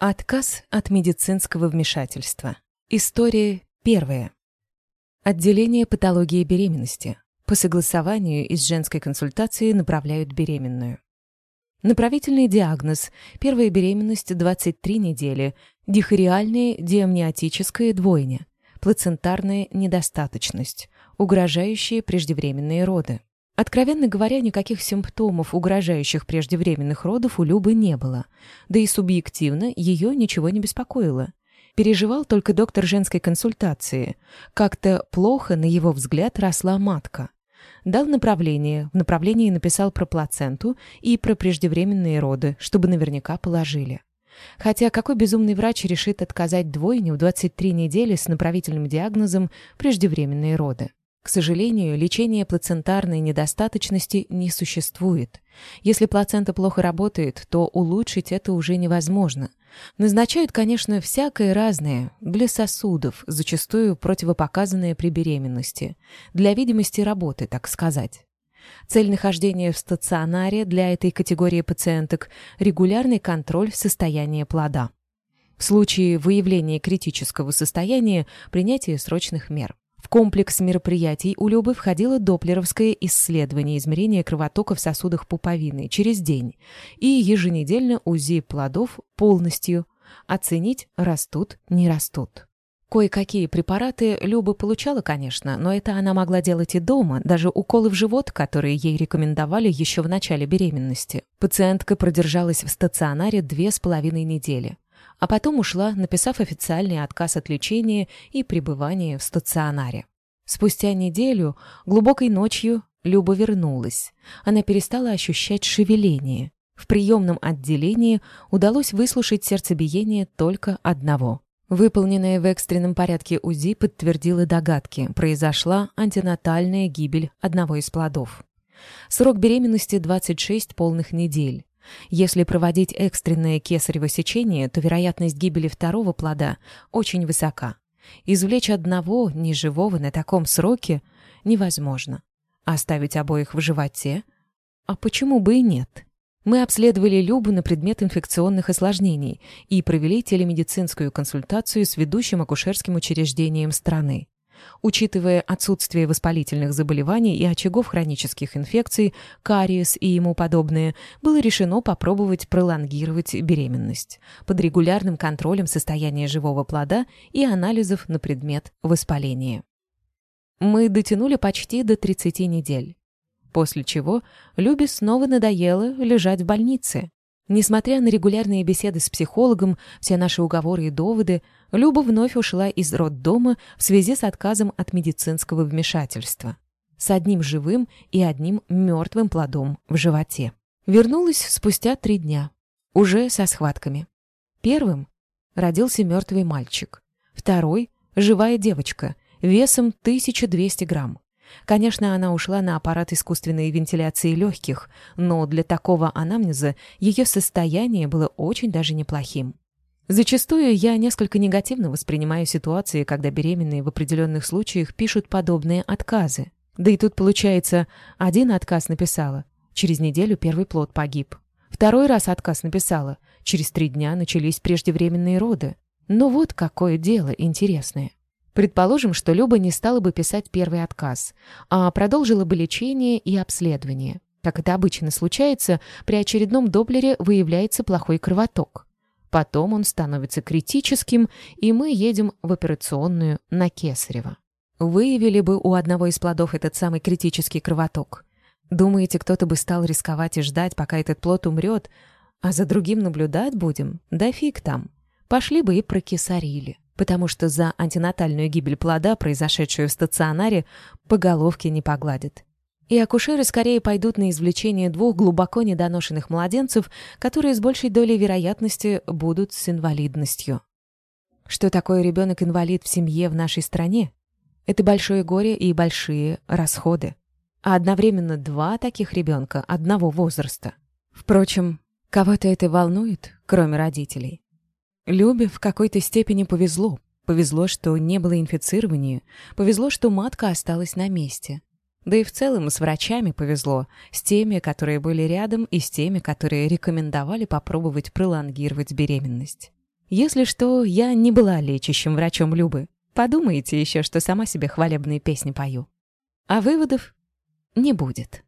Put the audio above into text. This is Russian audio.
Отказ от медицинского вмешательства. История первая. Отделение патологии беременности. По согласованию из женской консультации направляют беременную. Направительный диагноз. Первая беременность 23 недели. Дихориальная диамниотическая двойня. Плацентарная недостаточность. Угрожающие преждевременные роды. Откровенно говоря, никаких симптомов, угрожающих преждевременных родов, у Любы не было. Да и субъективно ее ничего не беспокоило. Переживал только доктор женской консультации. Как-то плохо, на его взгляд, росла матка. Дал направление, в направлении написал про плаценту и про преждевременные роды, чтобы наверняка положили. Хотя какой безумный врач решит отказать двойне в 23 недели с направительным диагнозом преждевременные роды? К сожалению, лечения плацентарной недостаточности не существует. Если плацента плохо работает, то улучшить это уже невозможно. Назначают, конечно, всякое разное, для сосудов, зачастую противопоказанное при беременности, для видимости работы, так сказать. Цель нахождения в стационаре для этой категории пациенток – регулярный контроль состояния плода. В случае выявления критического состояния – принятие срочных мер. Комплекс мероприятий у Любы входило доплеровское исследование измерения кровотока в сосудах пуповины через день и еженедельно УЗИ плодов полностью. Оценить, растут, не растут. Кое-какие препараты Люба получала, конечно, но это она могла делать и дома, даже уколы в живот, которые ей рекомендовали еще в начале беременности. Пациентка продержалась в стационаре две с половиной недели а потом ушла, написав официальный отказ от лечения и пребывания в стационаре. Спустя неделю, глубокой ночью, Люба вернулась. Она перестала ощущать шевеление. В приемном отделении удалось выслушать сердцебиение только одного. Выполненная в экстренном порядке УЗИ подтвердила догадки. Произошла антинатальная гибель одного из плодов. Срок беременности 26 полных недель. Если проводить экстренное кесарево сечение, то вероятность гибели второго плода очень высока. Извлечь одного неживого на таком сроке невозможно. Оставить обоих в животе? А почему бы и нет? Мы обследовали Любу на предмет инфекционных осложнений и провели телемедицинскую консультацию с ведущим акушерским учреждением страны. Учитывая отсутствие воспалительных заболеваний и очагов хронических инфекций, кариес и ему подобное, было решено попробовать пролонгировать беременность под регулярным контролем состояния живого плода и анализов на предмет воспаления. Мы дотянули почти до 30 недель. После чего Любе снова надоело лежать в больнице. Несмотря на регулярные беседы с психологом, все наши уговоры и доводы, Люба вновь ушла из роддома в связи с отказом от медицинского вмешательства. С одним живым и одним мертвым плодом в животе. Вернулась спустя три дня. Уже со схватками. Первым родился мертвый мальчик. Второй — живая девочка, весом 1200 грамм. Конечно, она ушла на аппарат искусственной вентиляции легких, но для такого анамнеза ее состояние было очень даже неплохим. Зачастую я несколько негативно воспринимаю ситуации, когда беременные в определенных случаях пишут подобные отказы. Да и тут, получается, один отказ написала, через неделю первый плод погиб. Второй раз отказ написала, через три дня начались преждевременные роды. Но вот какое дело интересное. Предположим, что Люба не стала бы писать первый отказ, а продолжила бы лечение и обследование. Как это обычно случается, при очередном доплере выявляется плохой кровоток. Потом он становится критическим, и мы едем в операционную на Кесарево. Выявили бы у одного из плодов этот самый критический кровоток. Думаете, кто-то бы стал рисковать и ждать, пока этот плод умрет, а за другим наблюдать будем? Да фиг там. Пошли бы и прокесарили потому что за антинатальную гибель плода, произошедшую в стационаре, по головке не погладят. И акушеры скорее пойдут на извлечение двух глубоко недоношенных младенцев, которые с большей долей вероятности будут с инвалидностью. Что такое ребенок-инвалид в семье в нашей стране? Это большое горе и большие расходы. А одновременно два таких ребенка одного возраста. Впрочем, кого-то это волнует, кроме родителей. Любе в какой-то степени повезло. Повезло, что не было инфицирования. Повезло, что матка осталась на месте. Да и в целом с врачами повезло. С теми, которые были рядом, и с теми, которые рекомендовали попробовать пролонгировать беременность. Если что, я не была лечащим врачом Любы. Подумайте еще, что сама себе хвалебные песни пою. А выводов не будет.